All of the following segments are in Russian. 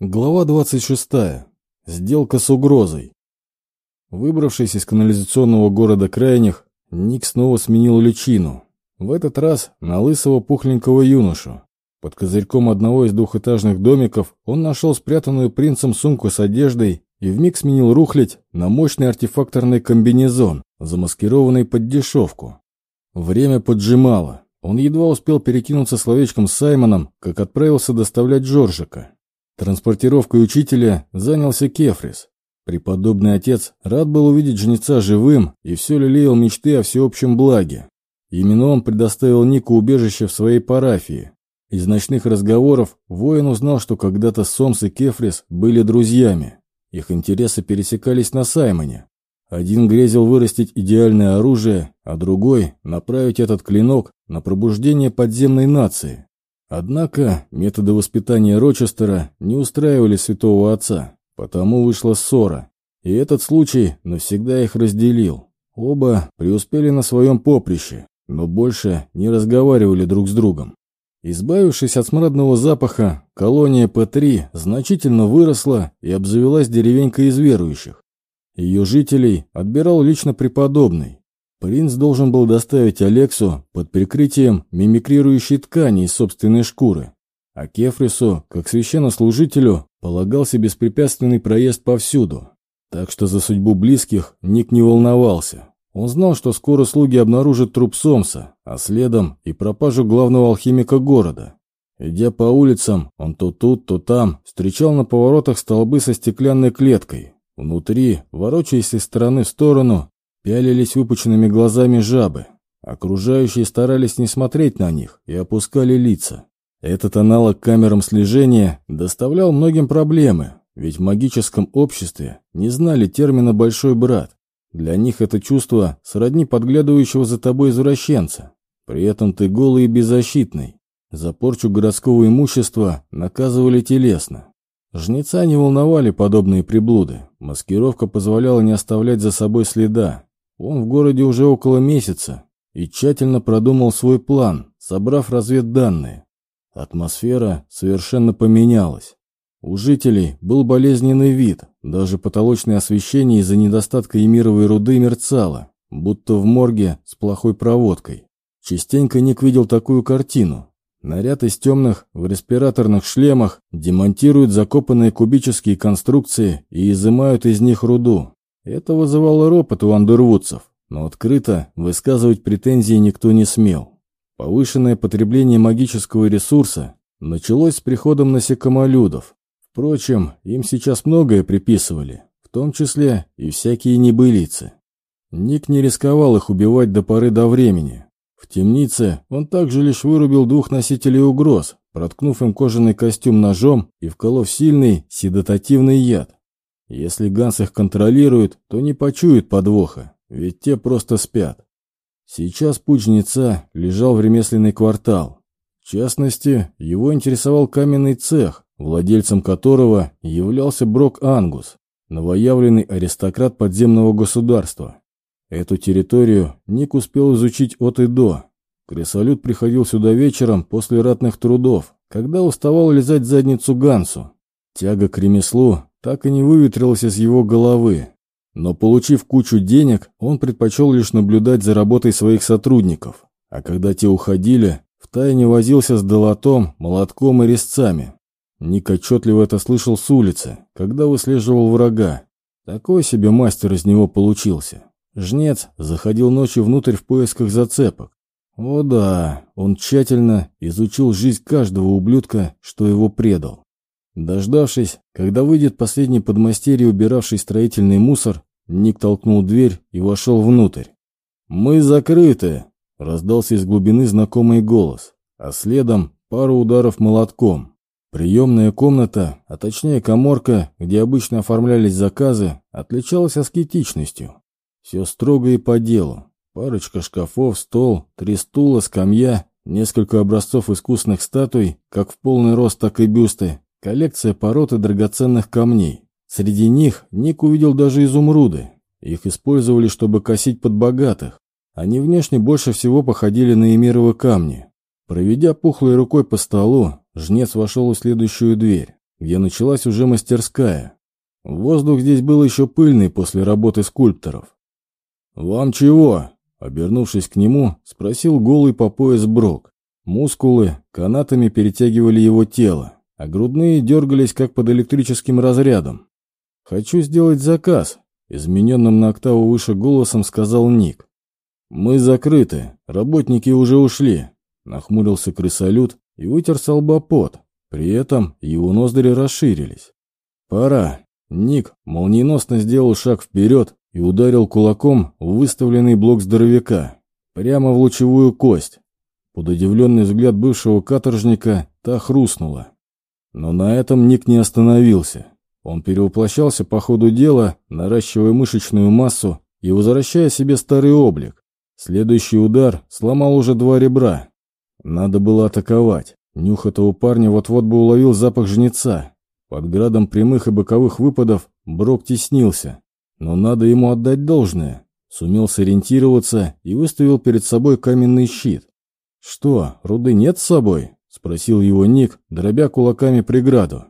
Глава 26. Сделка с угрозой. Выбравшись из канализационного города крайних, Ник снова сменил личину. В этот раз на лысого пухленького юношу. Под козырьком одного из двухэтажных домиков он нашел спрятанную принцем сумку с одеждой и вмиг сменил рухлядь на мощный артефакторный комбинезон, замаскированный под дешевку. Время поджимало. Он едва успел перекинуться словечком с Саймоном, как отправился доставлять Джорджика. Транспортировкой учителя занялся Кефрис. Преподобный отец рад был увидеть жнеца живым и все лелеял мечты о всеобщем благе. Именно он предоставил Нику убежище в своей парафии. Из ночных разговоров воин узнал, что когда-то Сомс и Кефрис были друзьями. Их интересы пересекались на Саймоне. Один грезил вырастить идеальное оружие, а другой – направить этот клинок на пробуждение подземной нации. Однако методы воспитания Рочестера не устраивали святого отца, потому вышла ссора, и этот случай навсегда их разделил. Оба преуспели на своем поприще, но больше не разговаривали друг с другом. Избавившись от смрадного запаха, колония П-3 значительно выросла и обзавелась деревенькой из верующих. Ее жителей отбирал лично преподобный, Принц должен был доставить Алексу под прикрытием мимикрирующей ткани из собственной шкуры, а Кефрису, как священнослужителю, полагался беспрепятственный проезд повсюду. Так что за судьбу близких Ник не волновался. Он знал, что скоро слуги обнаружат труп Сомса, а следом и пропажу главного алхимика города. Идя по улицам, он то тут, то там встречал на поворотах столбы со стеклянной клеткой. Внутри, ворочаясь из стороны в сторону, Пялились выпученными глазами жабы. Окружающие старались не смотреть на них и опускали лица. Этот аналог камерам слежения доставлял многим проблемы, ведь в магическом обществе не знали термина «большой брат». Для них это чувство сродни подглядывающего за тобой извращенца. При этом ты голый и беззащитный. За порчу городского имущества наказывали телесно. Жнеца не волновали подобные приблуды. Маскировка позволяла не оставлять за собой следа, он в городе уже около месяца и тщательно продумал свой план, собрав разведданные. Атмосфера совершенно поменялась. У жителей был болезненный вид, даже потолочное освещение из-за недостатка эмировой руды мерцало, будто в морге с плохой проводкой. Частенько Ник видел такую картину. Наряд из темных в респираторных шлемах демонтируют закопанные кубические конструкции и изымают из них руду. Это вызывало ропот у андервудцев, но открыто высказывать претензии никто не смел. Повышенное потребление магического ресурса началось с приходом насекомолюдов. Впрочем, им сейчас многое приписывали, в том числе и всякие небылицы. Ник не рисковал их убивать до поры до времени. В темнице он также лишь вырубил двух носителей угроз, проткнув им кожаный костюм ножом и вколов сильный седатативный яд. Если Ганс их контролирует, то не почует подвоха, ведь те просто спят. Сейчас путь жнеца лежал в ремесленный квартал. В частности, его интересовал каменный цех, владельцем которого являлся Брок Ангус, новоявленный аристократ подземного государства. Эту территорию Ник успел изучить от и до. Кресолют приходил сюда вечером после ратных трудов, когда уставал лизать задницу Гансу. Тяга к ремеслу так и не выветрилась из его головы. Но получив кучу денег, он предпочел лишь наблюдать за работой своих сотрудников. А когда те уходили, втайне возился с долотом, молотком и резцами. Ник отчетливо это слышал с улицы, когда выслеживал врага. Такой себе мастер из него получился. Жнец заходил ночью внутрь в поисках зацепок. О да, он тщательно изучил жизнь каждого ублюдка, что его предал. Дождавшись, когда выйдет последний подмастерье, убиравший строительный мусор, Ник толкнул дверь и вошел внутрь. «Мы закрыты!» — раздался из глубины знакомый голос, а следом пару ударов молотком. Приемная комната, а точнее коморка, где обычно оформлялись заказы, отличалась аскетичностью. Все строго и по делу. Парочка шкафов, стол, три стула, скамья, несколько образцов искусных статуй, как в полный рост, так и бюсты, Коллекция пород и драгоценных камней. Среди них Ник увидел даже изумруды. Их использовали, чтобы косить под богатых. Они внешне больше всего походили на эмировые камни. Проведя пухлой рукой по столу, жнец вошел в следующую дверь. где началась уже мастерская. Воздух здесь был еще пыльный после работы скульпторов. «Вам чего?» — обернувшись к нему, спросил голый по пояс Брок. Мускулы канатами перетягивали его тело, а грудные дергались как под электрическим разрядом. «Хочу сделать заказ», — измененным на октаву выше голосом сказал Ник. «Мы закрыты, работники уже ушли», — нахмурился крысолют и вытер солбопот. При этом его ноздри расширились. «Пора». Ник молниеносно сделал шаг вперед и ударил кулаком в выставленный блок здоровяка, прямо в лучевую кость. Под удивленный взгляд бывшего каторжника та хрустнула. Но на этом Ник не остановился. Он перевоплощался по ходу дела, наращивая мышечную массу и возвращая себе старый облик. Следующий удар сломал уже два ребра. Надо было атаковать. Нюх этого парня вот-вот бы уловил запах жнеца. Под градом прямых и боковых выпадов Брок теснился. Но надо ему отдать должное. Сумел сориентироваться и выставил перед собой каменный щит. «Что, руды нет с собой?» — спросил его Ник, дробя кулаками преграду.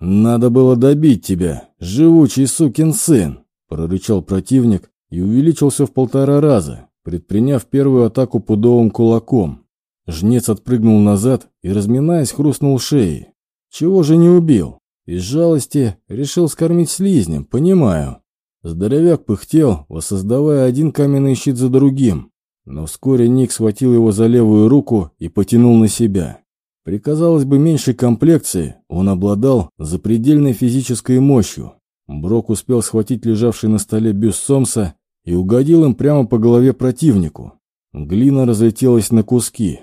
«Надо было добить тебя, живучий сукин сын!» — прорычал противник и увеличился в полтора раза, предприняв первую атаку пудовым кулаком. Жнец отпрыгнул назад и, разминаясь, хрустнул шеей. Чего же не убил? Из жалости решил скормить слизнем, понимаю. Здоровяк пыхтел, воссоздавая один каменный щит за другим. Но вскоре Ник схватил его за левую руку и потянул на себя. При, казалось бы, меньшей комплекции он обладал запредельной физической мощью. Брок успел схватить лежавший на столе бюст Сомса и угодил им прямо по голове противнику. Глина разлетелась на куски.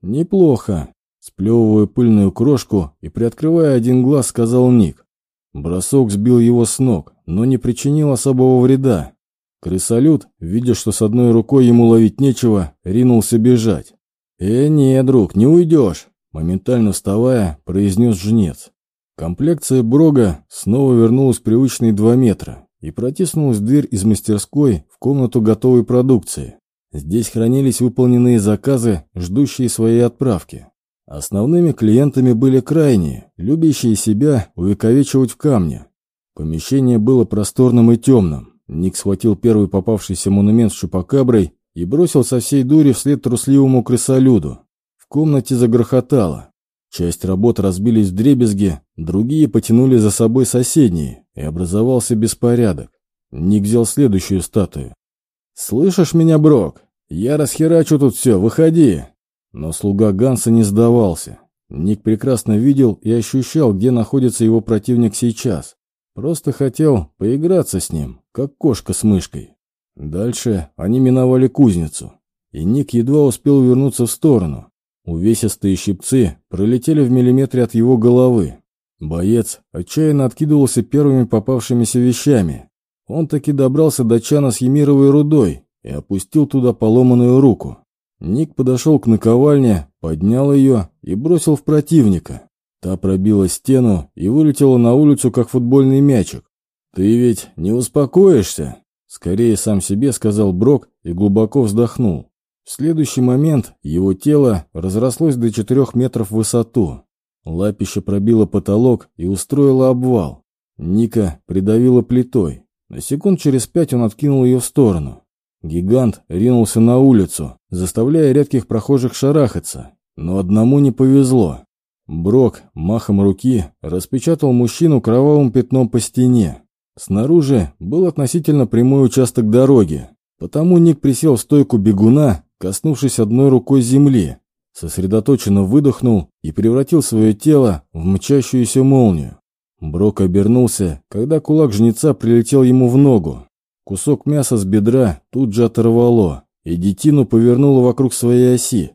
«Неплохо», — сплевывая пыльную крошку и приоткрывая один глаз, сказал Ник. Бросок сбил его с ног, но не причинил особого вреда. Крысолют, видя, что с одной рукой ему ловить нечего, ринулся бежать. «Э, не, друг, не уйдешь!» Моментально вставая, произнес жнец. Комплекция Брога снова вернулась привычные два метра и протиснулась в дверь из мастерской в комнату готовой продукции. Здесь хранились выполненные заказы, ждущие своей отправки. Основными клиентами были крайние, любящие себя увековечивать в камне. Помещение было просторным и темным. Ник схватил первый попавшийся монумент с чупакаброй и бросил со всей дури вслед трусливому крысолюду. Комнате загрохотало. Часть работ разбились в дребезги, другие потянули за собой соседние, и образовался беспорядок. Ник взял следующую статую. «Слышишь меня, Брок? Я расхерачу тут все, выходи!» Но слуга Ганса не сдавался. Ник прекрасно видел и ощущал, где находится его противник сейчас. Просто хотел поиграться с ним, как кошка с мышкой. Дальше они миновали кузницу, и Ник едва успел вернуться в сторону. Увесистые щипцы пролетели в миллиметре от его головы. Боец отчаянно откидывался первыми попавшимися вещами. Он таки добрался до чана с емировой рудой и опустил туда поломанную руку. Ник подошел к наковальне, поднял ее и бросил в противника. Та пробила стену и вылетела на улицу, как футбольный мячик. «Ты ведь не успокоишься?» Скорее сам себе сказал Брок и глубоко вздохнул. В следующий момент его тело разрослось до четырех метров в высоту. Лапище пробило потолок и устроило обвал. Ника придавила плитой. На секунд через пять он откинул ее в сторону. Гигант ринулся на улицу, заставляя редких прохожих шарахаться. Но одному не повезло. Брок махом руки распечатал мужчину кровавым пятном по стене. Снаружи был относительно прямой участок дороги, потому Ник присел в стойку бегуна коснувшись одной рукой земли, сосредоточенно выдохнул и превратил свое тело в мчащуюся молнию. Брок обернулся, когда кулак жнеца прилетел ему в ногу. Кусок мяса с бедра тут же оторвало, и детину повернуло вокруг своей оси.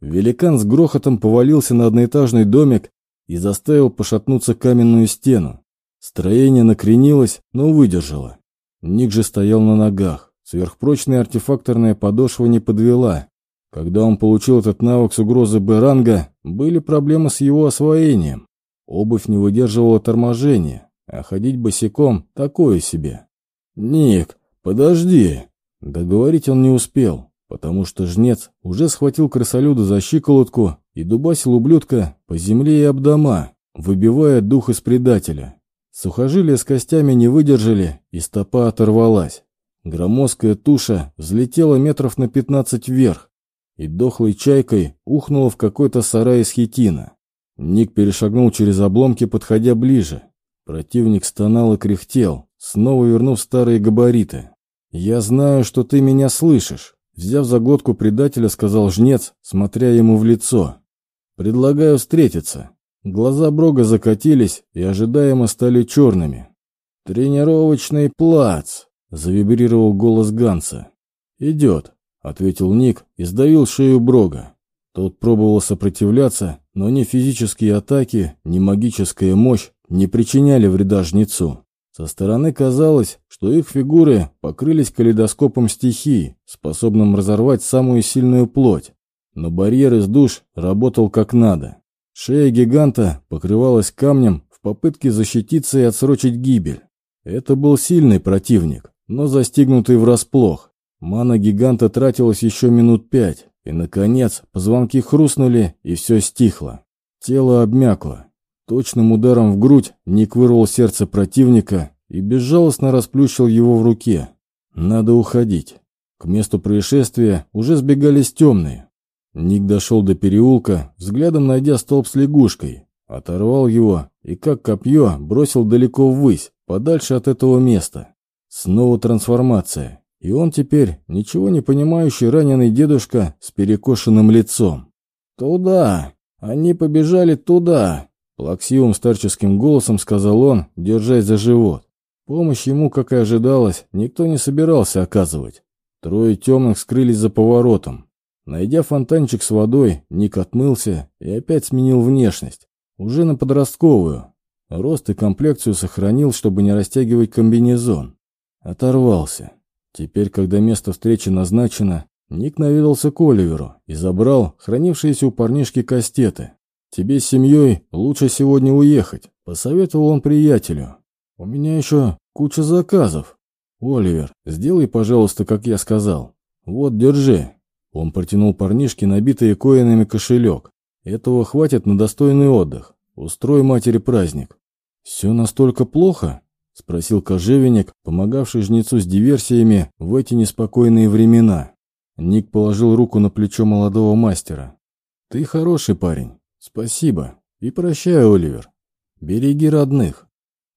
Великан с грохотом повалился на одноэтажный домик и заставил пошатнуться каменную стену. Строение накренилось, но выдержало. Ник же стоял на ногах. Сверхпрочная артефакторная подошва не подвела. Когда он получил этот навык с угрозы Б-ранга, были проблемы с его освоением. Обувь не выдерживала торможения, а ходить босиком – такое себе. «Ник, подожди!» Договорить он не успел, потому что жнец уже схватил крысолюда за щиколотку и дубасил ублюдка по земле и об дома, выбивая дух из предателя. Сухожилия с костями не выдержали, и стопа оторвалась. Громоздкая туша взлетела метров на пятнадцать вверх и дохлой чайкой ухнула в какой-то сарай из хитина. Ник перешагнул через обломки, подходя ближе. Противник стонал и кряхтел, снова вернув старые габариты. «Я знаю, что ты меня слышишь», — взяв за глотку предателя, сказал жнец, смотря ему в лицо. «Предлагаю встретиться». Глаза Брога закатились и ожидаемо стали черными. «Тренировочный плац!» — завибрировал голос Ганса. «Идет», — ответил Ник и сдавил шею Брога. Тот пробовал сопротивляться, но ни физические атаки, ни магическая мощь не причиняли вреда жнецу. Со стороны казалось, что их фигуры покрылись калейдоскопом стихий, способным разорвать самую сильную плоть. Но барьер из душ работал как надо. Шея гиганта покрывалась камнем в попытке защититься и отсрочить гибель. Это был сильный противник, но застигнутый врасплох. Мана гиганта тратилась еще минут пять, и, наконец, позвонки хрустнули, и все стихло. Тело обмякло. Точным ударом в грудь Ник вырвал сердце противника и безжалостно расплющил его в руке. Надо уходить. К месту происшествия уже сбегались темные. Ник дошел до переулка, взглядом найдя столб с лягушкой, оторвал его и, как копье, бросил далеко ввысь, подальше от этого места. Снова трансформация, и он теперь ничего не понимающий раненый дедушка с перекошенным лицом. «Туда! Они побежали туда!» Плаксивым старческим голосом сказал он, держась за живот. Помощь ему, как и ожидалось, никто не собирался оказывать. Трое темных скрылись за поворотом. Найдя фонтанчик с водой, Ник отмылся и опять сменил внешность. Уже на подростковую. Рост и комплекцию сохранил, чтобы не растягивать комбинезон. Оторвался. Теперь, когда место встречи назначено, Ник наведался к Оливеру и забрал хранившиеся у парнишки кастеты. «Тебе с семьей лучше сегодня уехать», — посоветовал он приятелю. «У меня еще куча заказов. Оливер, сделай, пожалуйста, как я сказал. Вот, держи, он протянул парнишке набитый коинами кошелек. Этого хватит на достойный отдых. Устрой матери праздник. «Все настолько плохо?» — спросил кожевенник, помогавший жнецу с диверсиями в эти неспокойные времена. Ник положил руку на плечо молодого мастера. «Ты хороший парень. Спасибо. И прощай, Оливер. Береги родных.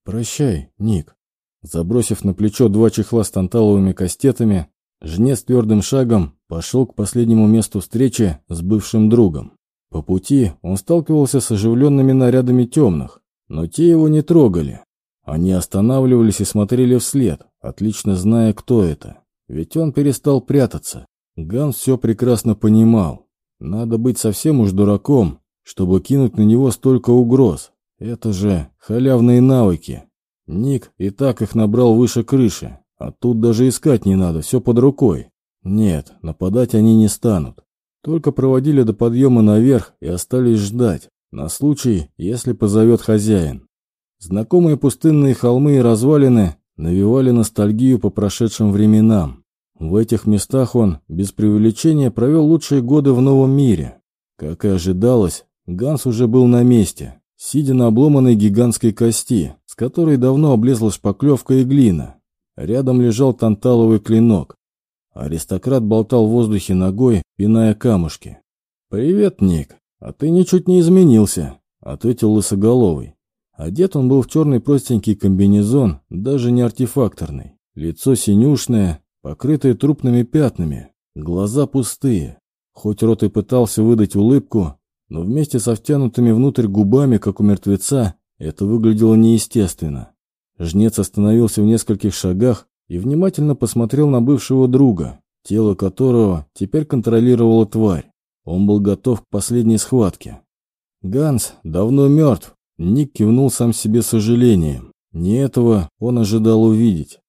Прощай, Ник». Забросив на плечо два чехла с танталовыми кастетами, жнец твердым шагом пошел к последнему месту встречи с бывшим другом. По пути он сталкивался с оживленными нарядами темных, но те его не трогали. Они останавливались и смотрели вслед, отлично зная, кто это. Ведь он перестал прятаться. Ганс все прекрасно понимал. Надо быть совсем уж дураком, чтобы кинуть на него столько угроз. Это же халявные навыки. Ник и так их набрал выше крыши, а тут даже искать не надо, все под рукой. Нет, нападать они не станут. Только проводили до подъема наверх и остались ждать, на случай, если позовет хозяин. Знакомые пустынные холмы и развалины навевали ностальгию по прошедшим временам. В этих местах он, без преувеличения, провел лучшие годы в новом мире. Как и ожидалось, Ганс уже был на месте, сидя на обломанной гигантской кости, с которой давно облезла шпаклевка и глина. Рядом лежал танталовый клинок, Аристократ болтал в воздухе ногой, пиная камушки. «Привет, Ник. А ты ничуть не изменился», — ответил лысоголовый. Одет он был в черный простенький комбинезон, даже не артефакторный. Лицо синюшное, покрытое трупными пятнами, глаза пустые. Хоть рот и пытался выдать улыбку, но вместе со втянутыми внутрь губами, как у мертвеца, это выглядело неестественно. Жнец остановился в нескольких шагах, и внимательно посмотрел на бывшего друга, тело которого теперь контролировала тварь. Он был готов к последней схватке. Ганс давно мертв. Ник кивнул сам себе сожалением. Не этого он ожидал увидеть.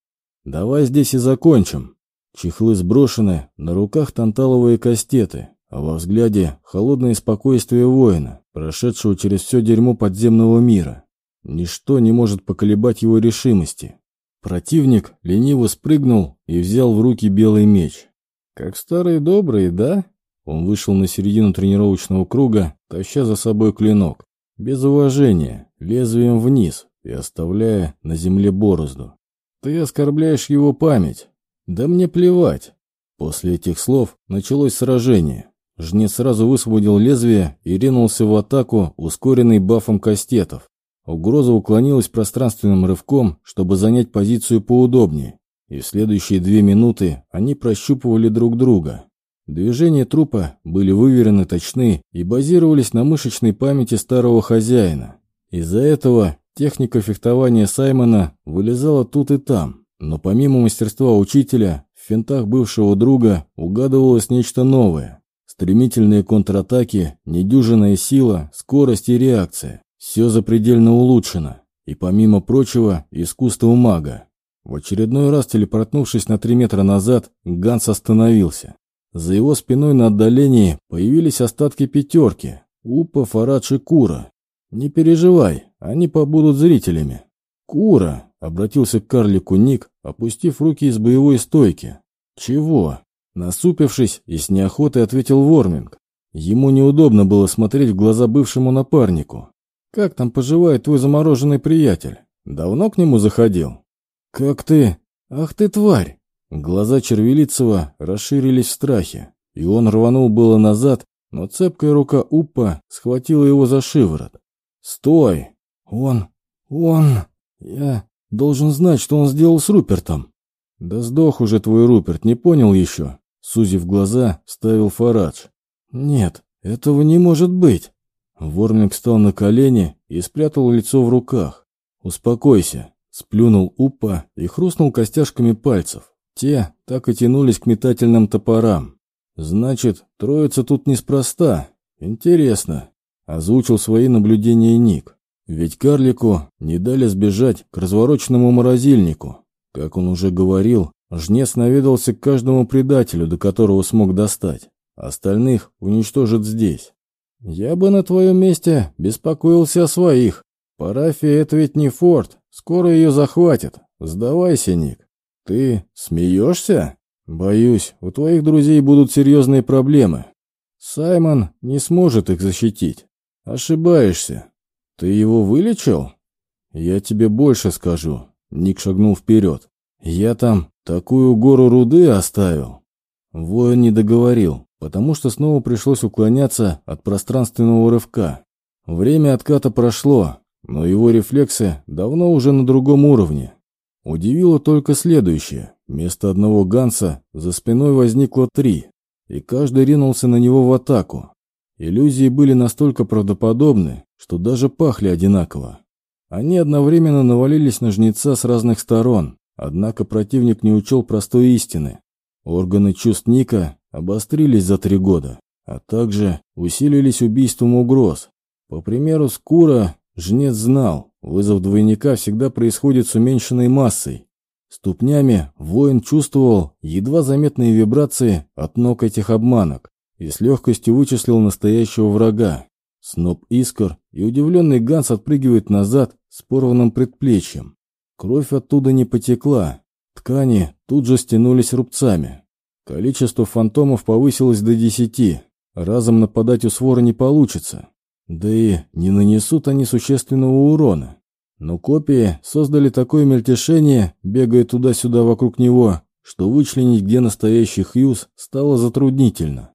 «Давай здесь и закончим». Чехлы сброшены, на руках танталовые кастеты, а во взгляде холодное спокойствие воина, прошедшего через все дерьмо подземного мира. Ничто не может поколебать его решимости. Противник лениво спрыгнул и взял в руки белый меч. «Как старые добрые, да?» Он вышел на середину тренировочного круга, таща за собой клинок. Без уважения, лезвием вниз и оставляя на земле борозду. Ты оскорбляешь его память. Да мне плевать. После этих слов началось сражение. Жнец сразу высвободил лезвие и ринулся в атаку, ускоренный бафом кастетов. Угроза уклонилась пространственным рывком, чтобы занять позицию поудобнее, и в следующие две минуты они прощупывали друг друга. Движения трупа были выверены точны и базировались на мышечной памяти старого хозяина. Из-за этого техника фехтования Саймона вылезала тут и там, но помимо мастерства учителя, в финтах бывшего друга угадывалось нечто новое. Стремительные контратаки, недюжинная сила, скорость и реакция. Все запредельно улучшено. И помимо прочего, искусство мага. В очередной раз телепортнувшись на три метра назад, Ганс остановился. За его спиной на отдалении появились остатки пятерки. Упа, Фарадж и Кура. «Не переживай, они побудут зрителями». «Кура!» — обратился к карлику Ник, опустив руки из боевой стойки. «Чего?» Насупившись и с неохотой ответил Ворминг. Ему неудобно было смотреть в глаза бывшему напарнику. «Как там поживает твой замороженный приятель? Давно к нему заходил?» «Как ты? Ах ты, тварь!» Глаза Червелицева расширились в страхе, и он рванул было назад, но цепкая рука Уппа схватила его за шиворот. «Стой! Он... он... Я должен знать, что он сделал с Рупертом!» «Да сдох уже твой Руперт, не понял еще?» Сузив глаза, ставил Фарадж. «Нет, этого не может быть!» Ворминг встал на колени и спрятал лицо в руках. «Успокойся», — сплюнул Уппа и хрустнул костяшками пальцев. Те так и тянулись к метательным топорам. «Значит, троица тут неспроста. Интересно», — озвучил свои наблюдения Ник. «Ведь карлику не дали сбежать к развороченному морозильнику. Как он уже говорил, жнец наведался к каждому предателю, до которого смог достать. Остальных уничтожит здесь. «Я бы на твоем месте беспокоился о своих. Парафия — это ведь не форт, скоро ее захватят. Сдавайся, Ник. Ты смеешься? Боюсь, у твоих друзей будут серьезные проблемы. Саймон не сможет их защитить. Ошибаешься. Ты его вылечил? Я тебе больше скажу. Ник шагнул вперед. Я там такую гору руды оставил. Воин не договорил потому что снова пришлось уклоняться от пространственного рывка. Время отката прошло, но его рефлексы давно уже на другом уровне. Удивило только следующее. Вместо одного Ганса за спиной возникло три, и каждый ринулся на него в атаку. Иллюзии были настолько правдоподобны, что даже пахли одинаково. Они одновременно навалились на жнеца с разных сторон, однако противник не учел простой истины. Органы чувств Ника обострились за три года, а также усилились убийством угроз. По примеру Скура, жнец знал, вызов двойника всегда происходит с уменьшенной массой. Ступнями воин чувствовал едва заметные вибрации от ног этих обманок и с легкостью вычислил настоящего врага. Сноп искр, и удивленный Ганс отпрыгивает назад с порванным предплечьем. Кровь оттуда не потекла, ткани тут же стянулись рубцами. Количество фантомов повысилось до десяти. Разом нападать у свора не получится. Да и не нанесут они существенного урона. Но копии создали такое мельтешение, бегая туда-сюда вокруг него, что вычленить, где настоящий Хьюз, стало затруднительно.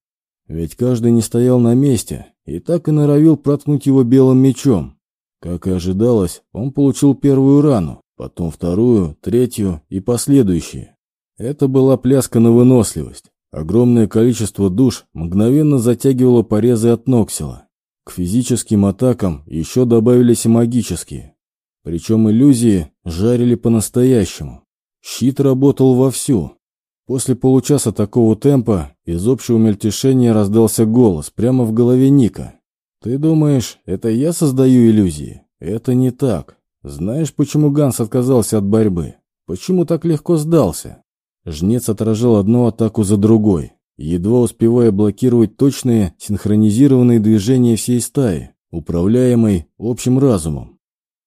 Ведь каждый не стоял на месте и так и норовил проткнуть его белым мечом. Как и ожидалось, он получил первую рану, потом вторую, третью и последующие. Это была пляска на выносливость. Огромное количество душ мгновенно затягивало порезы от Ноксила. К физическим атакам еще добавились и магические. Причем иллюзии жарили по-настоящему. Щит работал вовсю. После получаса такого темпа из общего мельтешения раздался голос прямо в голове Ника. «Ты думаешь, это я создаю иллюзии? Это не так. Знаешь, почему Ганс отказался от борьбы? Почему так легко сдался? Жнец отражал одну атаку за другой, едва успевая блокировать точные синхронизированные движения всей стаи, управляемой общим разумом.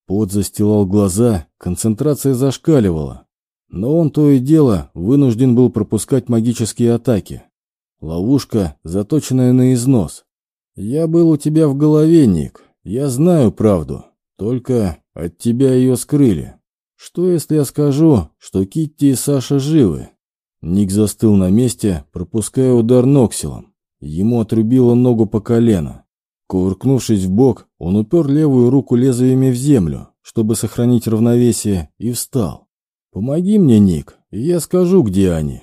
Пот застилал глаза, концентрация зашкаливала. Но он то и дело вынужден был пропускать магические атаки. Ловушка, заточенная на износ. «Я был у тебя в голове, Ник, я знаю правду, только от тебя ее скрыли. Что, если я скажу, что Китти и Саша живы?» Ник застыл на месте, пропуская удар Ноксилом. Ему отрубило ногу по колено. Кувыркнувшись в бок, он упер левую руку лезвиями в землю, чтобы сохранить равновесие, и встал. «Помоги мне, Ник, и я скажу, где они».